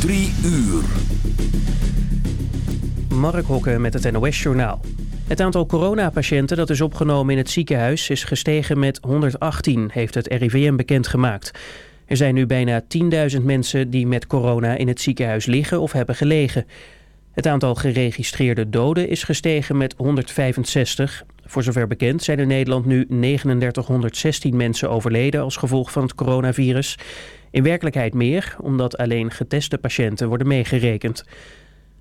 Drie uur. Mark Hokke met het NOS-journaal. Het aantal coronapatiënten dat is opgenomen in het ziekenhuis is gestegen met 118, heeft het RIVM bekendgemaakt. Er zijn nu bijna 10.000 mensen die met corona in het ziekenhuis liggen of hebben gelegen. Het aantal geregistreerde doden is gestegen met 165. Voor zover bekend zijn in Nederland nu 3916 mensen overleden als gevolg van het coronavirus. In werkelijkheid meer, omdat alleen geteste patiënten worden meegerekend.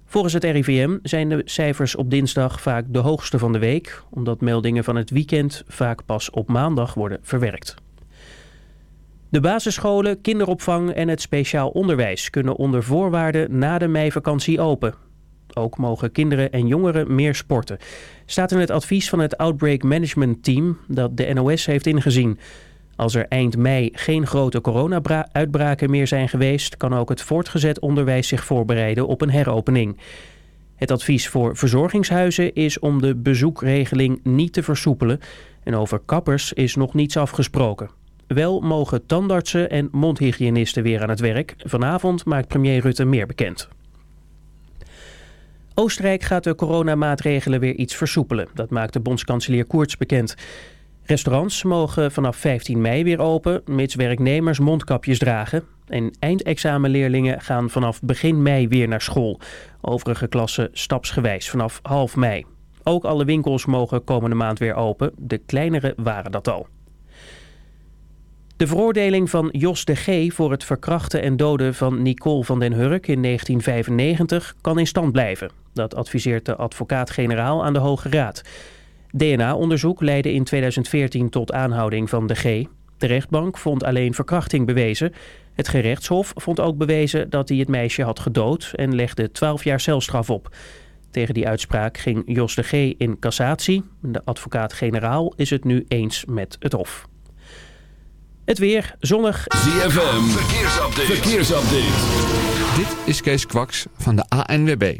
Volgens het RIVM zijn de cijfers op dinsdag vaak de hoogste van de week... omdat meldingen van het weekend vaak pas op maandag worden verwerkt. De basisscholen, kinderopvang en het speciaal onderwijs kunnen onder voorwaarden na de meivakantie open. Ook mogen kinderen en jongeren meer sporten. Staat in het advies van het Outbreak Management Team dat de NOS heeft ingezien. Als er eind mei geen grote corona-uitbraken meer zijn geweest... kan ook het voortgezet onderwijs zich voorbereiden op een heropening. Het advies voor verzorgingshuizen is om de bezoekregeling niet te versoepelen... en over kappers is nog niets afgesproken. Wel mogen tandartsen en mondhygiënisten weer aan het werk. Vanavond maakt premier Rutte meer bekend. Oostenrijk gaat de coronamaatregelen weer iets versoepelen. Dat maakt de bondskanselier Koerts bekend. Restaurants mogen vanaf 15 mei weer open, mits werknemers mondkapjes dragen. En eindexamenleerlingen gaan vanaf begin mei weer naar school. Overige klassen stapsgewijs vanaf half mei. Ook alle winkels mogen komende maand weer open. De kleinere waren dat al. De veroordeling van Jos de G. voor het verkrachten en doden van Nicole van den Hurk in 1995 kan in stand blijven. Dat adviseert de advocaat-generaal aan de Hoge Raad. DNA-onderzoek leidde in 2014 tot aanhouding van de G. De rechtbank vond alleen verkrachting bewezen. Het gerechtshof vond ook bewezen dat hij het meisje had gedood en legde 12 jaar celstraf op. Tegen die uitspraak ging Jos de G. in cassatie. De advocaat-generaal is het nu eens met het hof. Het weer, zonnig. ZFM, verkeersupdate. verkeersupdate. Dit is Kees Kwaks van de ANWB.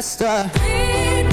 back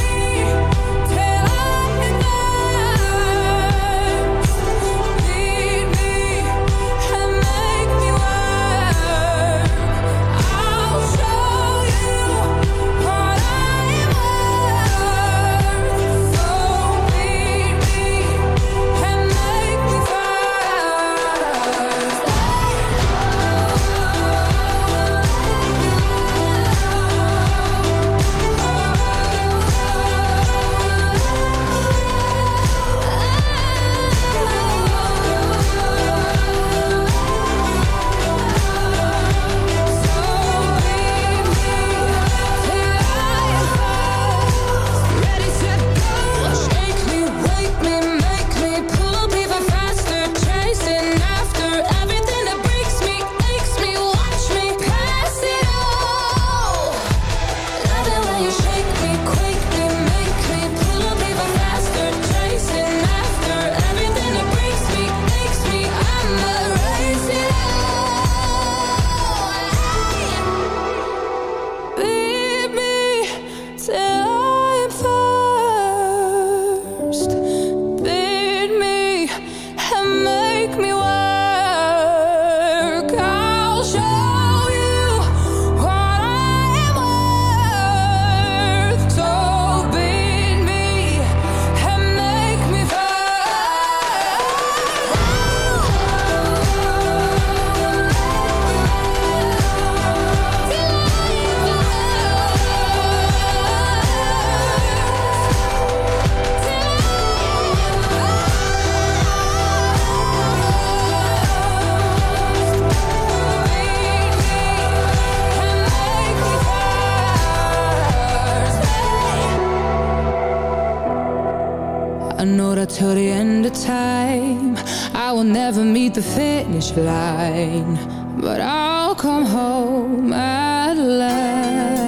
I know that till the end of time I will never meet the finish line. But I'll come home at last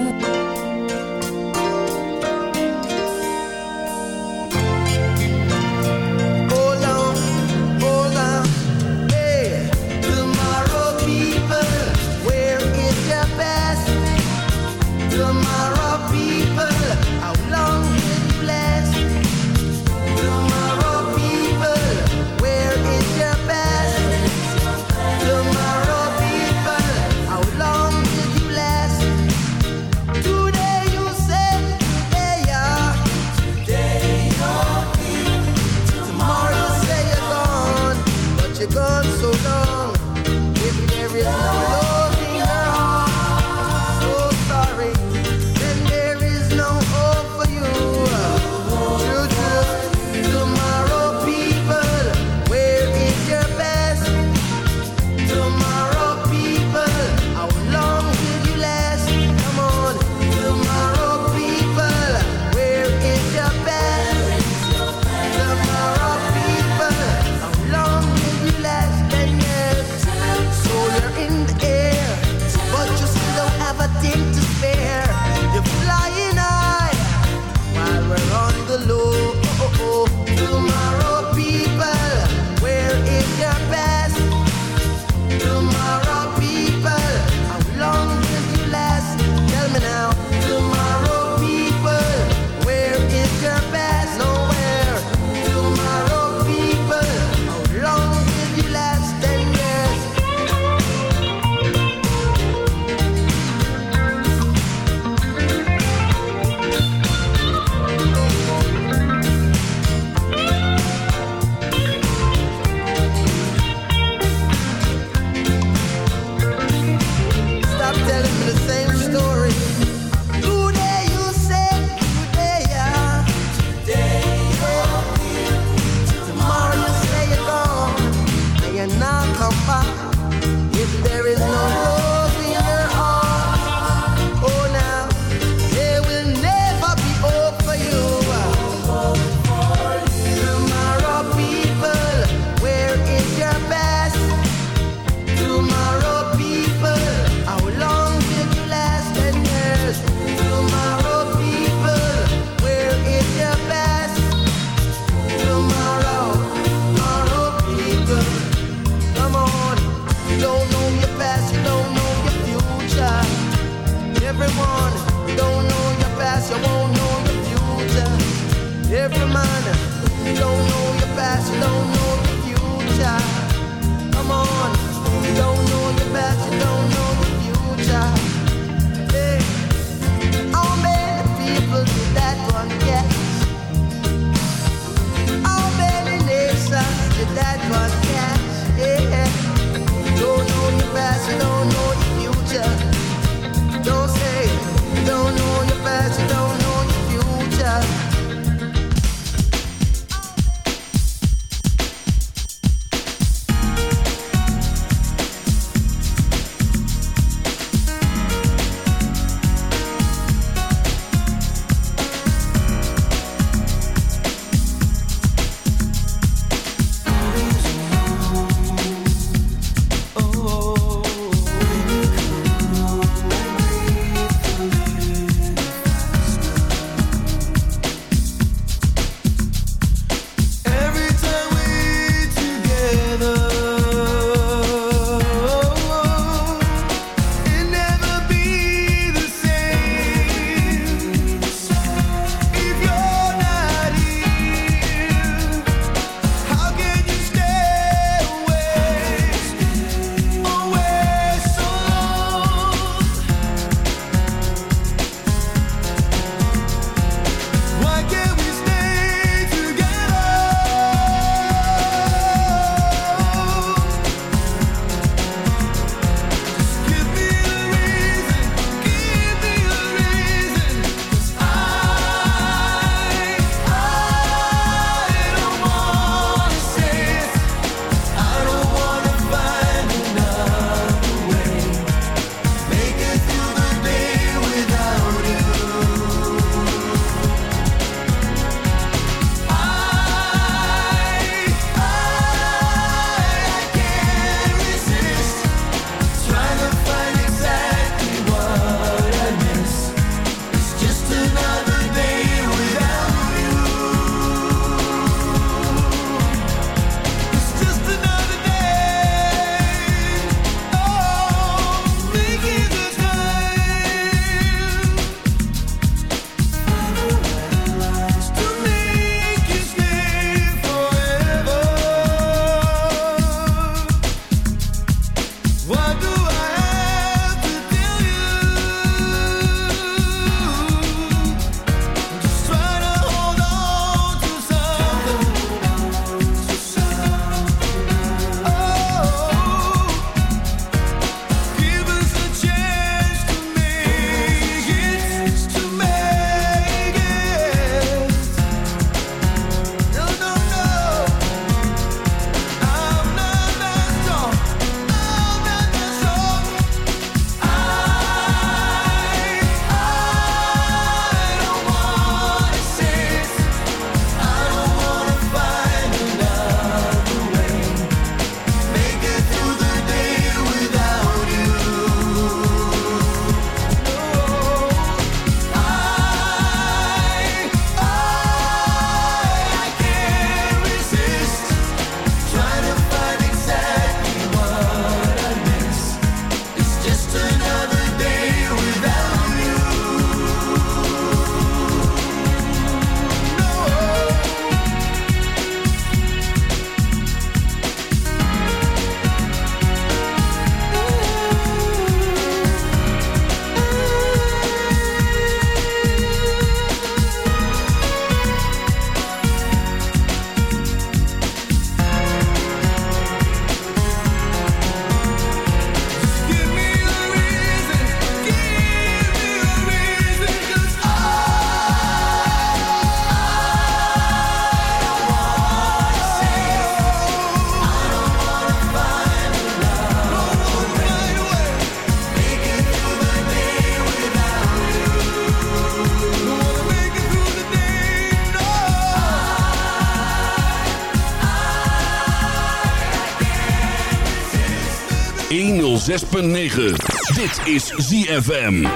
106.9. Dit is ZFM.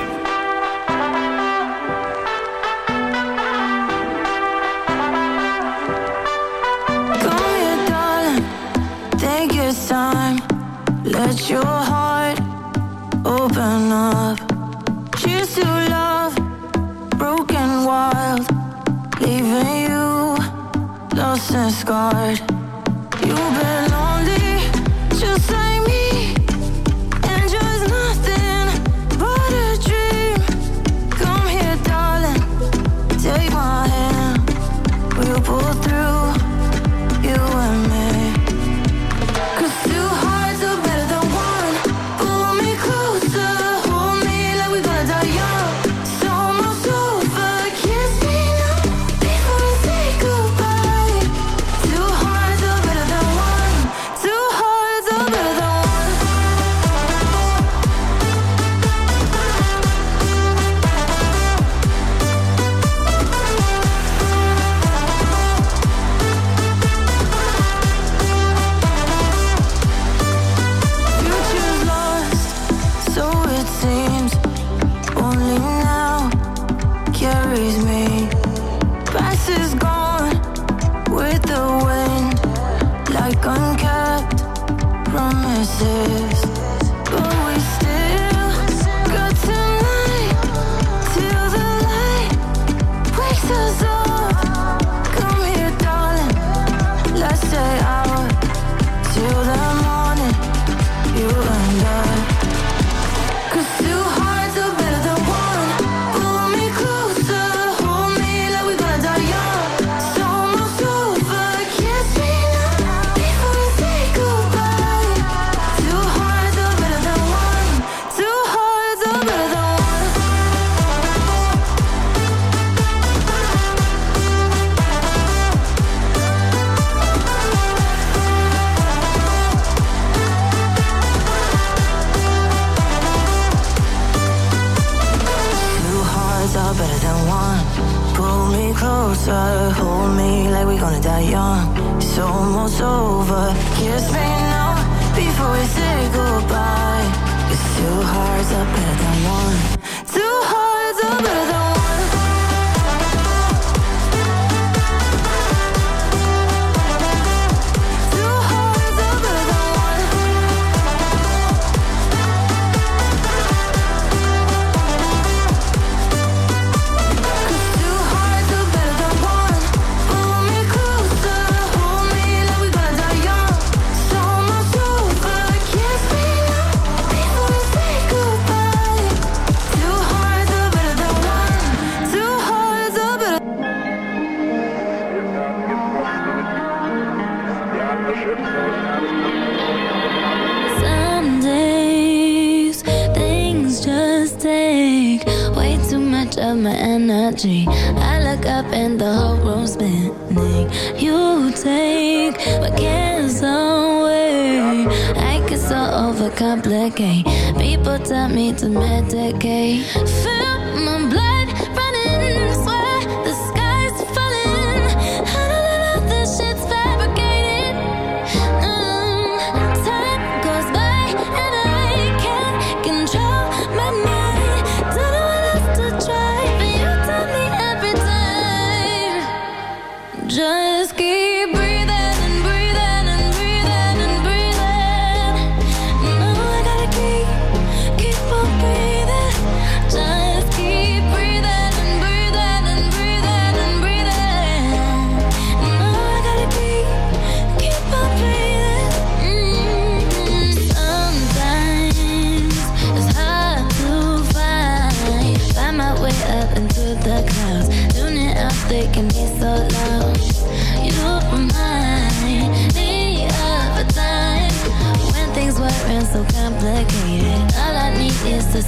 Time, let your heart open up. Cheers to love, broken wild, leaving you lost and scarred.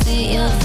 See your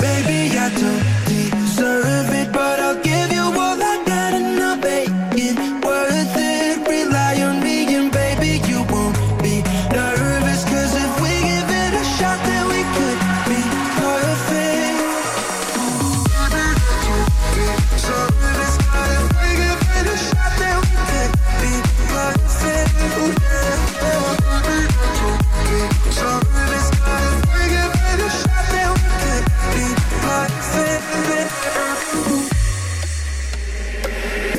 Baby, I don't need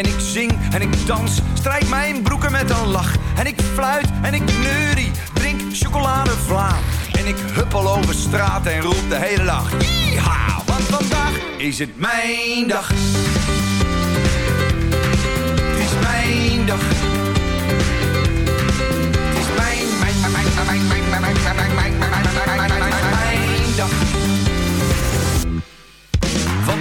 En ik zing en ik dans, strijk mijn broeken met een lach. En ik fluit en ik neurie, drink chocoladevla. En ik huppel over straat en roep de hele dag. Yeeha, want vandaag is het mijn dag. Het is mijn dag.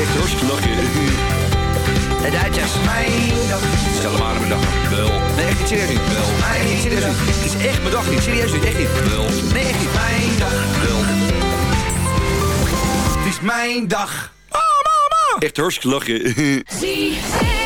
Echt hartstikke lachen. Het Duitsers. Mijn dag. Stel maar aan mijn dag. Wel. Nee, echt niet serieus niet. Wel. Nee, niet serieus niet. Het is echt mijn dag niet. Serieus niet. Echt niet. Wel. Nee, echt niet. Mijn dag. Wel. Het is mijn dag. Oh, mama. Echt hartstikke lachen. Why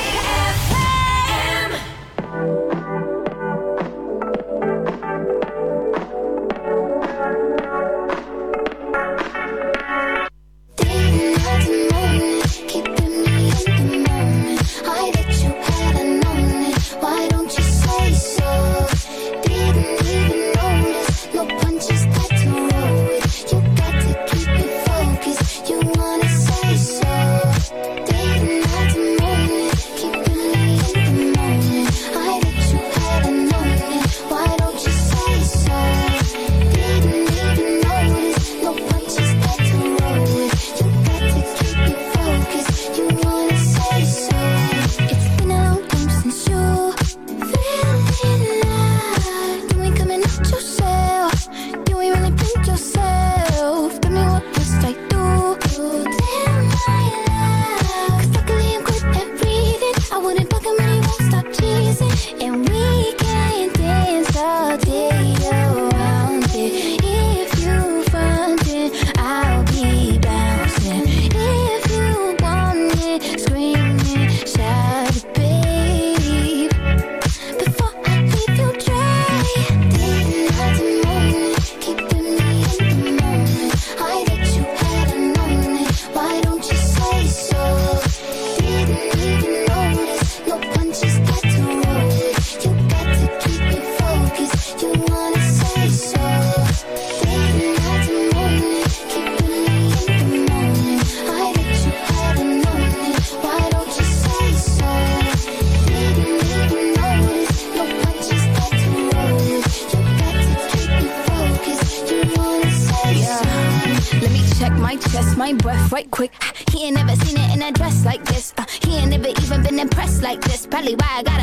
right quick. He ain't never seen it in a dress like this. Uh, he ain't never even been impressed like this. Probably why I got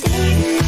days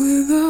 without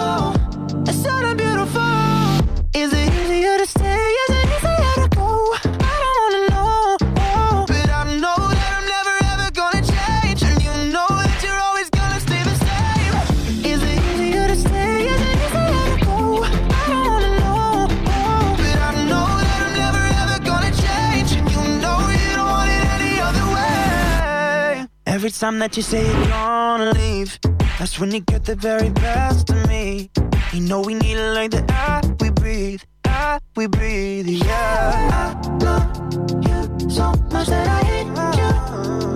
Every time that you say you're gonna leave, that's when you get the very best of me. You know we need it like the air we breathe, air we breathe, yeah. I love you so much that I hate you.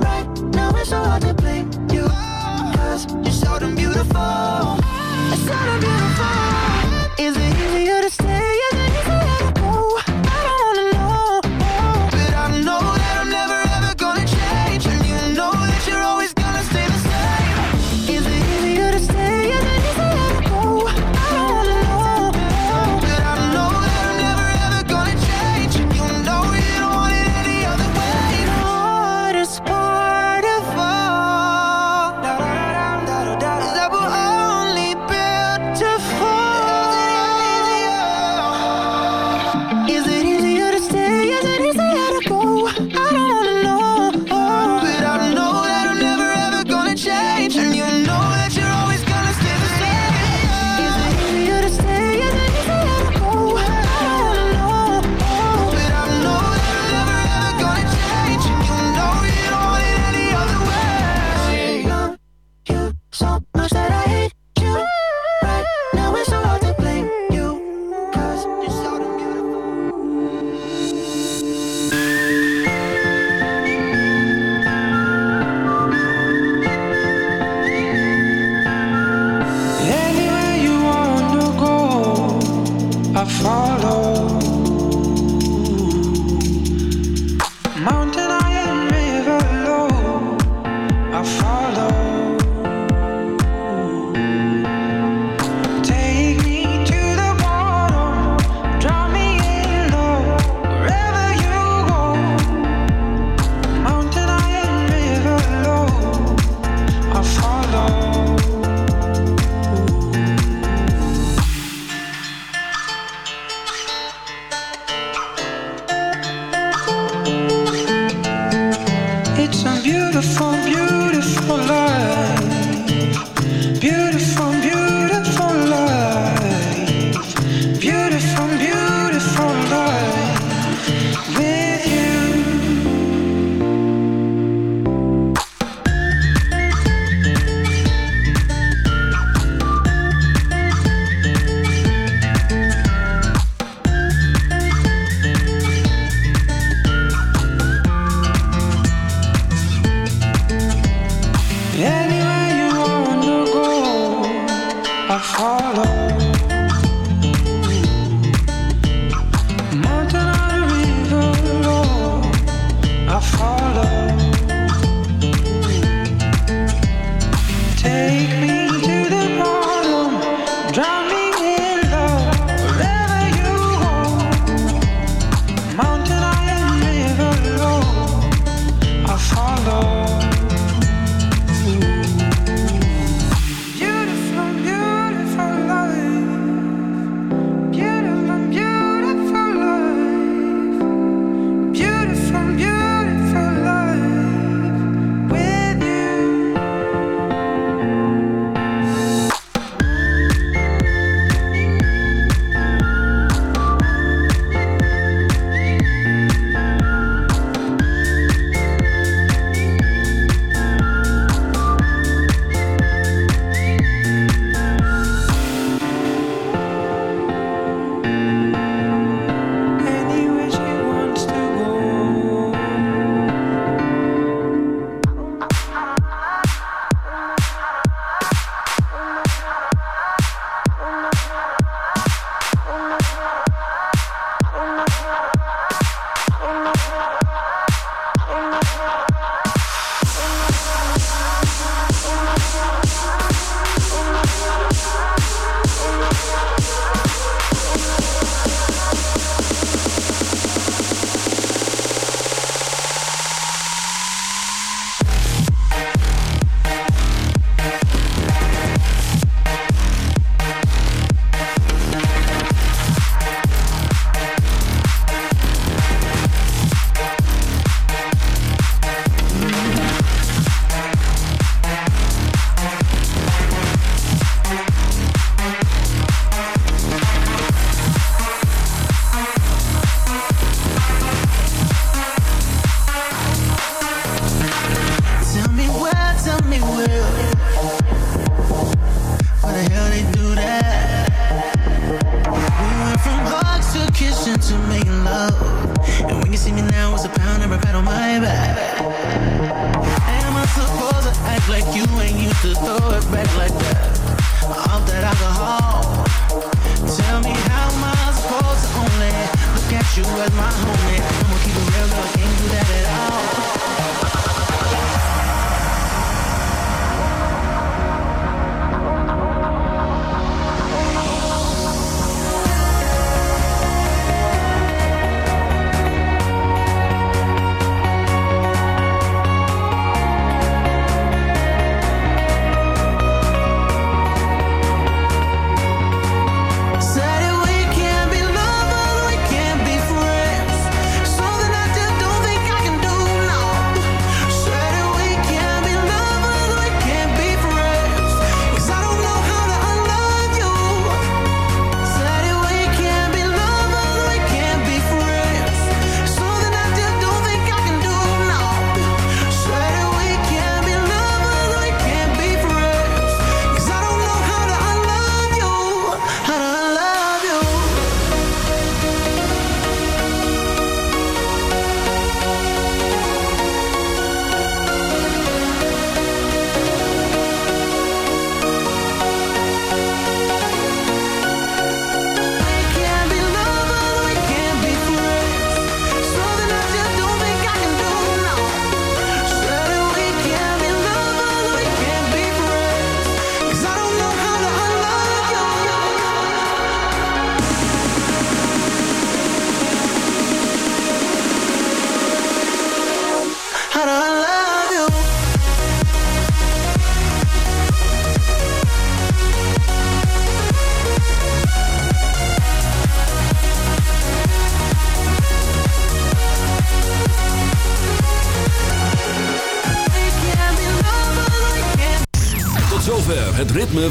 Right now it's so hard to blame you, cause you